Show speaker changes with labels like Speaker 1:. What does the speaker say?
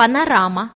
Speaker 1: панорама.